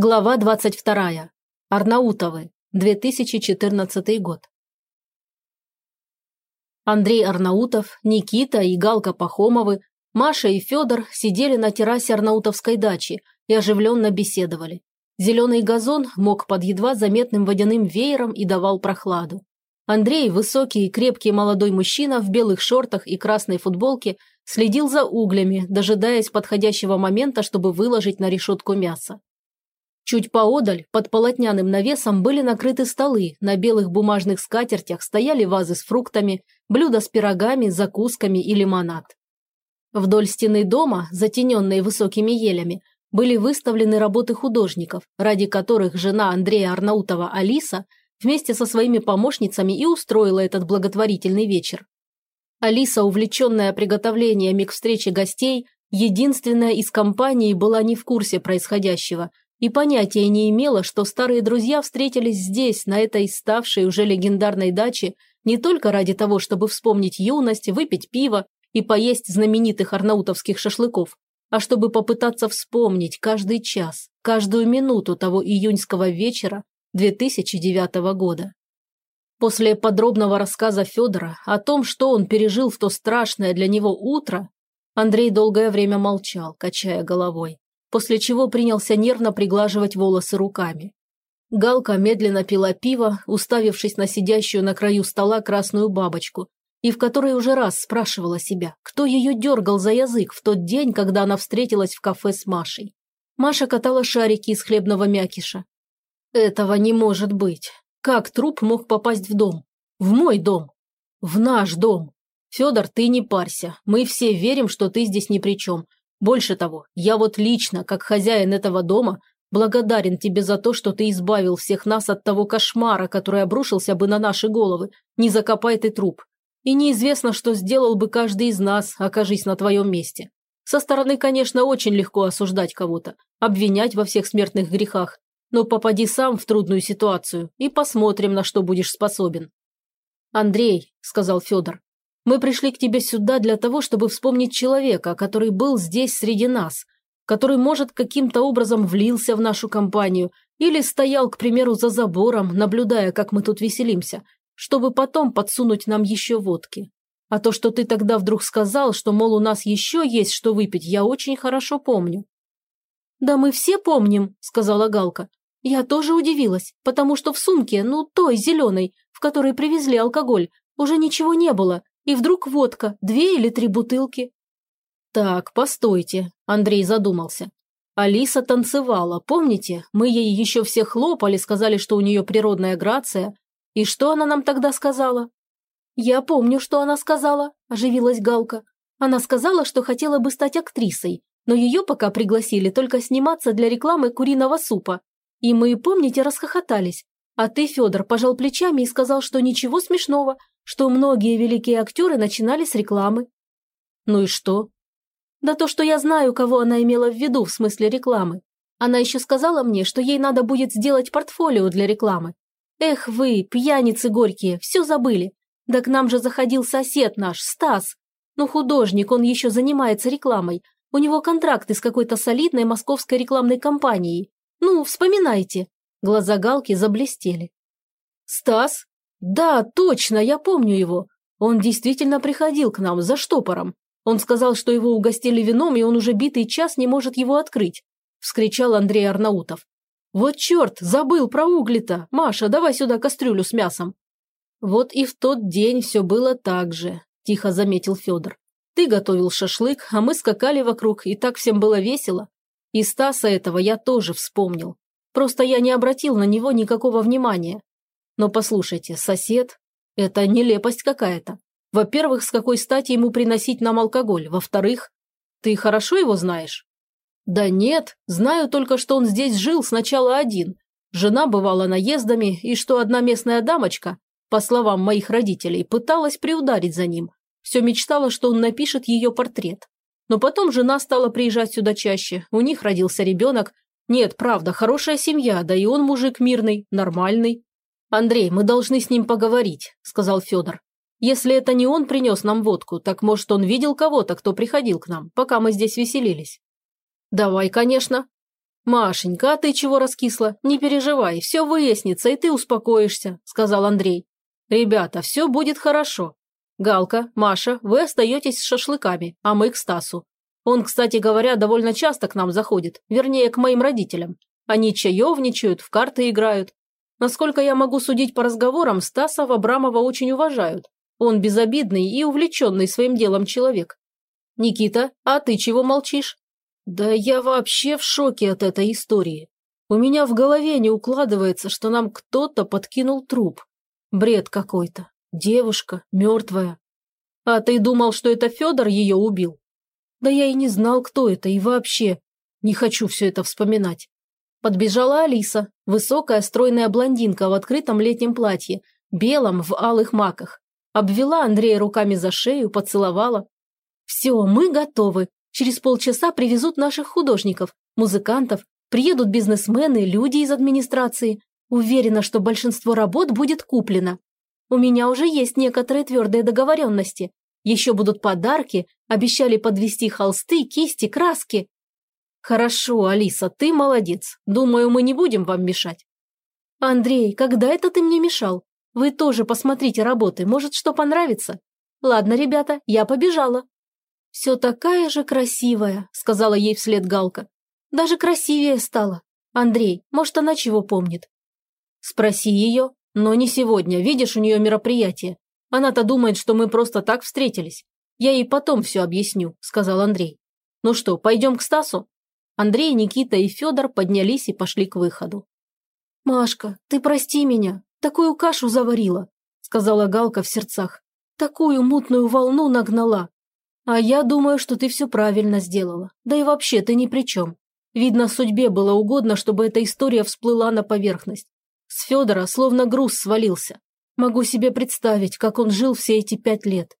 Глава 22. Арнаутовы. 2014 год. Андрей Арнаутов, Никита и Галка Пахомовы, Маша и Федор сидели на террасе Арнаутовской дачи и оживленно беседовали. Зеленый газон мог под едва заметным водяным веером и давал прохладу. Андрей, высокий и крепкий молодой мужчина в белых шортах и красной футболке, следил за углями, дожидаясь подходящего момента, чтобы выложить на решетку мясо. Чуть поодаль, под полотняным навесом, были накрыты столы, на белых бумажных скатертях стояли вазы с фруктами, блюда с пирогами, закусками и лимонад. Вдоль стены дома, затененные высокими елями, были выставлены работы художников, ради которых жена Андрея Арнаутова Алиса вместе со своими помощницами и устроила этот благотворительный вечер. Алиса, увлеченная приготовлениями к встрече гостей, единственная из компании была не в курсе происходящего – и понятия не имела, что старые друзья встретились здесь, на этой ставшей уже легендарной даче, не только ради того, чтобы вспомнить юность, выпить пиво и поесть знаменитых арнаутовских шашлыков, а чтобы попытаться вспомнить каждый час, каждую минуту того июньского вечера 2009 года. После подробного рассказа Федора о том, что он пережил в то страшное для него утро, Андрей долгое время молчал, качая головой после чего принялся нервно приглаживать волосы руками. Галка медленно пила пиво, уставившись на сидящую на краю стола красную бабочку, и в которой уже раз спрашивала себя, кто ее дергал за язык в тот день, когда она встретилась в кафе с Машей. Маша катала шарики из хлебного мякиша. Этого не может быть. Как труп мог попасть в дом? В мой дом. В наш дом. Федор, ты не парься. Мы все верим, что ты здесь ни при чем. Больше того, я вот лично, как хозяин этого дома, благодарен тебе за то, что ты избавил всех нас от того кошмара, который обрушился бы на наши головы, не закопай ты труп. И неизвестно, что сделал бы каждый из нас, окажись на твоем месте. Со стороны, конечно, очень легко осуждать кого-то, обвинять во всех смертных грехах, но попади сам в трудную ситуацию и посмотрим, на что будешь способен. «Андрей», – сказал Федор, мы пришли к тебе сюда для того, чтобы вспомнить человека, который был здесь среди нас, который, может, каким-то образом влился в нашу компанию или стоял, к примеру, за забором, наблюдая, как мы тут веселимся, чтобы потом подсунуть нам еще водки. А то, что ты тогда вдруг сказал, что, мол, у нас еще есть что выпить, я очень хорошо помню». «Да мы все помним», – сказала Галка. «Я тоже удивилась, потому что в сумке, ну, той зеленой, в которой привезли алкоголь, уже ничего не было, и вдруг водка, две или три бутылки. Так, постойте, Андрей задумался. Алиса танцевала, помните? Мы ей еще все хлопали, сказали, что у нее природная грация. И что она нам тогда сказала? Я помню, что она сказала, оживилась Галка. Она сказала, что хотела бы стать актрисой, но ее пока пригласили только сниматься для рекламы куриного супа. И мы, помните, расхохотались. А ты, Федор, пожал плечами и сказал, что ничего смешного, что многие великие актеры начинали с рекламы. Ну и что? Да то, что я знаю, кого она имела в виду в смысле рекламы. Она еще сказала мне, что ей надо будет сделать портфолио для рекламы. Эх вы, пьяницы горькие, все забыли. Да к нам же заходил сосед наш, Стас. Ну художник, он еще занимается рекламой. У него контракты с какой-то солидной московской рекламной компанией. Ну, вспоминайте. Глаза Галки заблестели. «Стас? «Да, точно, я помню его. Он действительно приходил к нам за штопором. Он сказал, что его угостили вином, и он уже битый час не может его открыть», – вскричал Андрей Арнаутов. «Вот черт, забыл про угли-то. Маша, давай сюда кастрюлю с мясом». «Вот и в тот день все было так же», – тихо заметил Федор. «Ты готовил шашлык, а мы скакали вокруг, и так всем было весело. И Стаса этого я тоже вспомнил. Просто я не обратил на него никакого внимания. Но послушайте, сосед – это нелепость какая-то. Во-первых, с какой стати ему приносить нам алкоголь? Во-вторых, ты хорошо его знаешь? Да нет, знаю только, что он здесь жил сначала один. Жена бывала наездами, и что одна местная дамочка, по словам моих родителей, пыталась приударить за ним. Все мечтала, что он напишет ее портрет. Но потом жена стала приезжать сюда чаще, у них родился ребенок. Нет, правда, хорошая семья, да и он мужик мирный, нормальный. «Андрей, мы должны с ним поговорить», – сказал Федор. «Если это не он принес нам водку, так, может, он видел кого-то, кто приходил к нам, пока мы здесь веселились?» «Давай, конечно». «Машенька, а ты чего раскисла? Не переживай, все выяснится, и ты успокоишься», – сказал Андрей. «Ребята, все будет хорошо. Галка, Маша, вы остаетесь с шашлыками, а мы к Стасу. Он, кстати говоря, довольно часто к нам заходит, вернее, к моим родителям. Они чаевничают, в карты играют. Насколько я могу судить по разговорам, Стаса в Абрамова очень уважают. Он безобидный и увлеченный своим делом человек. Никита, а ты чего молчишь? Да я вообще в шоке от этой истории. У меня в голове не укладывается, что нам кто-то подкинул труп. Бред какой-то. Девушка, мертвая. А ты думал, что это Федор ее убил? Да я и не знал, кто это, и вообще. Не хочу все это вспоминать. Подбежала Алиса, высокая стройная блондинка в открытом летнем платье, белом в алых маках. Обвела Андрея руками за шею, поцеловала. «Все, мы готовы. Через полчаса привезут наших художников, музыкантов, приедут бизнесмены, люди из администрации. Уверена, что большинство работ будет куплено. У меня уже есть некоторые твердые договоренности. Еще будут подарки, обещали подвести холсты, кисти, краски. Хорошо, Алиса, ты молодец. Думаю, мы не будем вам мешать. Андрей, когда это ты мне мешал? Вы тоже посмотрите работы, может, что понравится. Ладно, ребята, я побежала. «Все такая же красивая», – сказала ей вслед Галка. «Даже красивее стала. Андрей, может, она чего помнит?» «Спроси ее, но не сегодня, видишь, у нее мероприятие. Она-то думает, что мы просто так встретились. Я ей потом все объясню», – сказал Андрей. «Ну что, пойдем к Стасу?» Андрей, Никита и Федор поднялись и пошли к выходу. «Машка, ты прости меня, такую кашу заварила», – сказала Галка в сердцах. «Такую мутную волну нагнала. А я думаю, что ты все правильно сделала. Да и вообще ты ни при чем. Видно, судьбе было угодно, чтобы эта история всплыла на поверхность. С Федора словно груз свалился. Могу себе представить, как он жил все эти пять лет.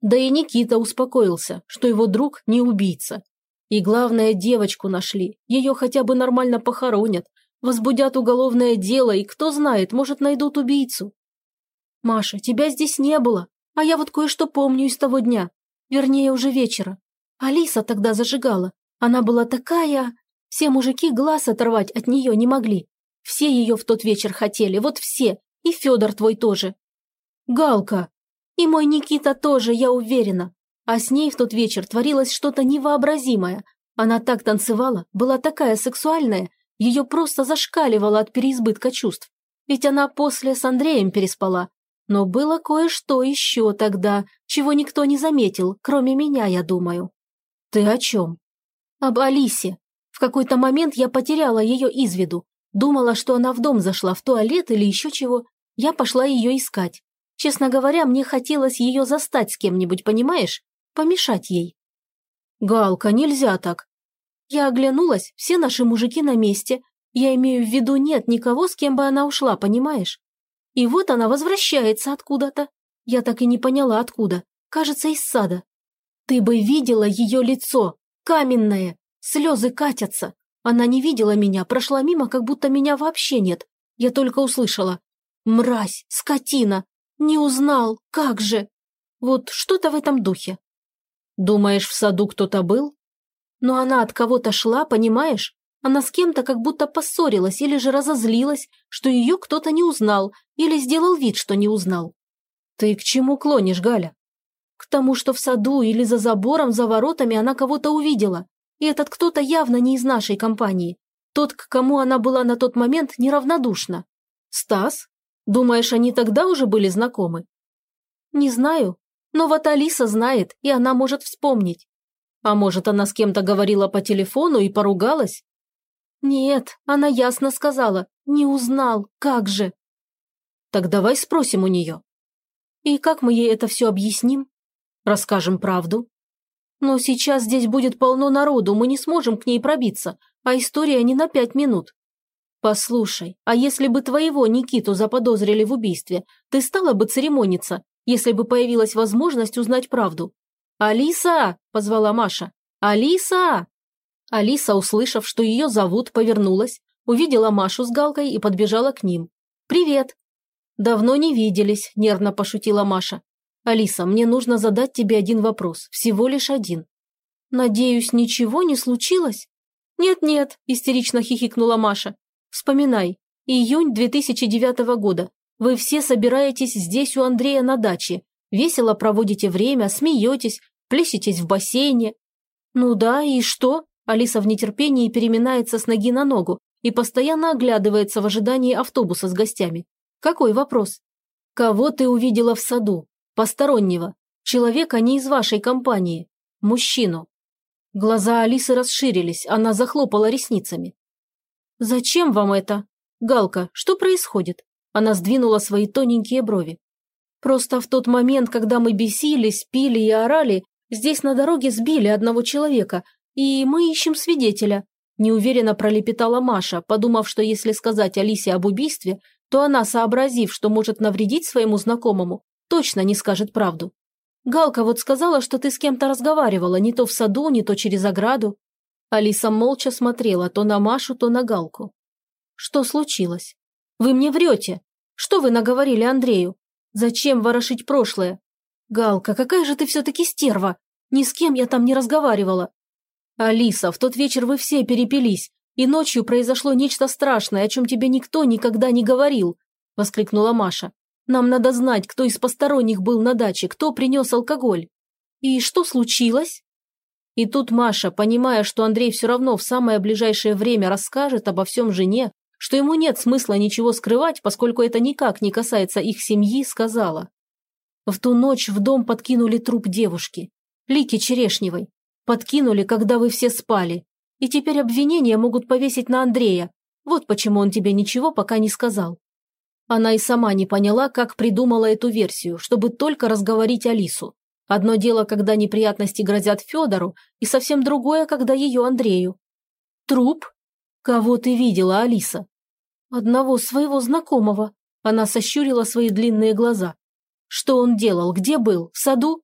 Да и Никита успокоился, что его друг не убийца. И главное, девочку нашли. Ее хотя бы нормально похоронят, возбудят уголовное дело, и кто знает, может, найдут убийцу. Маша, тебя здесь не было, а я вот кое-что помню из того дня. Вернее, уже вечера. Алиса тогда зажигала. Она была такая... Все мужики глаз оторвать от нее не могли. Все ее в тот вечер хотели, вот все. И Федор твой тоже. Галка. И мой Никита тоже, я уверена. А с ней в тот вечер творилось что-то невообразимое. Она так танцевала, была такая сексуальная, ее просто зашкаливало от переизбытка чувств. Ведь она после с Андреем переспала, но было кое-что еще тогда, чего никто не заметил, кроме меня, я думаю. Ты о чем? Об Алисе. В какой-то момент я потеряла ее из виду. Думала, что она в дом зашла, в туалет или еще чего. Я пошла ее искать. Честно говоря, мне хотелось ее застать с кем-нибудь, понимаешь? Помешать ей. Галка, нельзя так. Я оглянулась, все наши мужики на месте. Я имею в виду, нет никого, с кем бы она ушла, понимаешь? И вот она возвращается откуда-то. Я так и не поняла, откуда. Кажется, из сада. Ты бы видела ее лицо. Каменное. Слезы катятся. Она не видела меня, прошла мимо, как будто меня вообще нет. Я только услышала. Мразь, скотина. Не узнал, как же. Вот что-то в этом духе. Думаешь, в саду кто-то был? Но она от кого-то шла, понимаешь? Она с кем-то как будто поссорилась или же разозлилась, что ее кто-то не узнал или сделал вид, что не узнал. Ты к чему клонишь, Галя? К тому, что в саду или за забором, за воротами она кого-то увидела. И этот кто-то явно не из нашей компании. Тот, к кому она была на тот момент неравнодушна. Стас? Думаешь, они тогда уже были знакомы? Не знаю. Но вот Алиса знает, и она может вспомнить. А может, она с кем-то говорила по телефону и поругалась? «Нет, она ясно сказала. Не узнал. Как же?» «Так давай спросим у нее». «И как мы ей это все объясним?» «Расскажем правду». «Но сейчас здесь будет полно народу, мы не сможем к ней пробиться, а история не на пять минут». «Послушай, а если бы твоего Никиту заподозрили в убийстве, ты стала бы церемониться, если бы появилась возможность узнать правду?» «Алиса!» – позвала Маша. «Алиса!» Алиса, услышав, что ее зовут, повернулась, увидела Машу с Галкой и подбежала к ним. «Привет!» «Давно не виделись», – нервно пошутила Маша. «Алиса, мне нужно задать тебе один вопрос, всего лишь один». «Надеюсь, ничего не случилось?» «Нет-нет», – истерично хихикнула Маша. «Вспоминай. Июнь 2009 года. Вы все собираетесь здесь у Андрея на даче. Весело проводите время, смеетесь, плещетесь в бассейне». «Ну да, и что?» Алиса в нетерпении переминается с ноги на ногу и постоянно оглядывается в ожидании автобуса с гостями. «Какой вопрос?» «Кого ты увидела в саду? Постороннего. Человека не из вашей компании. Мужчину». Глаза Алисы расширились, она захлопала ресницами. «Зачем вам это? Галка, что происходит?» Она сдвинула свои тоненькие брови. «Просто в тот момент, когда мы бесились, пили и орали, здесь на дороге сбили одного человека, и мы ищем свидетеля», неуверенно пролепетала Маша, подумав, что если сказать Алисе об убийстве, то она, сообразив, что может навредить своему знакомому, точно не скажет правду. «Галка вот сказала, что ты с кем-то разговаривала, не то в саду, не то через ограду». Алиса молча смотрела то на Машу, то на Галку. «Что случилось? Вы мне врете. Что вы наговорили Андрею? Зачем ворошить прошлое? Галка, какая же ты все-таки стерва! Ни с кем я там не разговаривала. Алиса, в тот вечер вы все перепились, и ночью произошло нечто страшное, о чем тебе никто никогда не говорил, воскликнула Маша. Нам надо знать, кто из посторонних был на даче, кто принес алкоголь. И что случилось? И тут Маша, понимая, что Андрей все равно в самое ближайшее время расскажет обо всем жене, что ему нет смысла ничего скрывать, поскольку это никак не касается их семьи, сказала. В ту ночь в дом подкинули труп девушки, Лики Черешневой. Подкинули, когда вы все спали. И теперь обвинения могут повесить на Андрея. Вот почему он тебе ничего пока не сказал. Она и сама не поняла, как придумала эту версию, чтобы только разговорить Алису. Одно дело, когда неприятности грозят Федору, и совсем другое, когда ее Андрею. Труп? «Кого ты видела, Алиса?» «Одного своего знакомого». Она сощурила свои длинные глаза. «Что он делал? Где был? В саду?»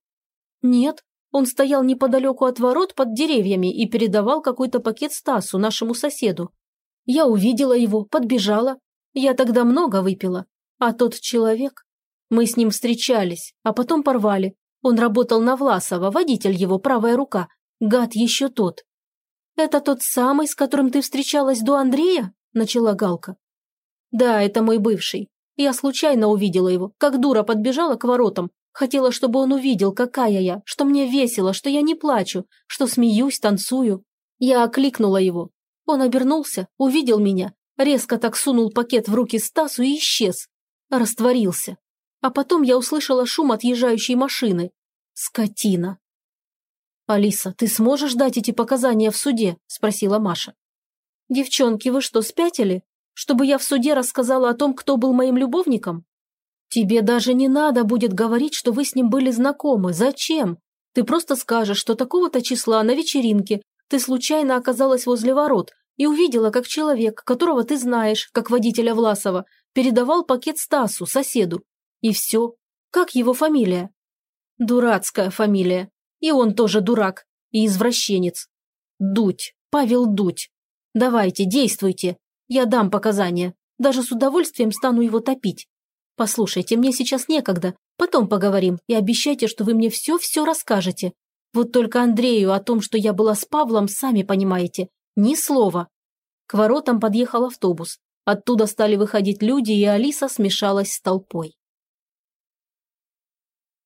«Нет, он стоял неподалеку от ворот под деревьями и передавал какой-то пакет Стасу, нашему соседу. Я увидела его, подбежала. Я тогда много выпила. А тот человек... Мы с ним встречались, а потом порвали. Он работал на Власова, водитель его, правая рука. Гад еще тот. «Это тот самый, с которым ты встречалась до Андрея?» – начала Галка. «Да, это мой бывший. Я случайно увидела его, как дура подбежала к воротам. Хотела, чтобы он увидел, какая я, что мне весело, что я не плачу, что смеюсь, танцую. Я окликнула его. Он обернулся, увидел меня, резко так сунул пакет в руки Стасу и исчез. Растворился. А потом я услышала шум отъезжающей машины. Скотина. «Алиса, ты сможешь дать эти показания в суде?» – спросила Маша. «Девчонки, вы что, спятили? Чтобы я в суде рассказала о том, кто был моим любовником? Тебе даже не надо будет говорить, что вы с ним были знакомы. Зачем? Ты просто скажешь, что такого-то числа на вечеринке ты случайно оказалась возле ворот и увидела, как человек, которого ты знаешь, как водителя Власова, передавал пакет Стасу, соседу. И все. Как его фамилия? Дурацкая фамилия. И он тоже дурак и извращенец. Дуть, Павел Дуть. Давайте, действуйте. Я дам показания. Даже с удовольствием стану его топить. Послушайте, мне сейчас некогда. Потом поговорим и обещайте, что вы мне все-все расскажете. Вот только Андрею о том, что я была с Павлом, сами понимаете. Ни слова. К воротам подъехал автобус. Оттуда стали выходить люди, и Алиса смешалась с толпой.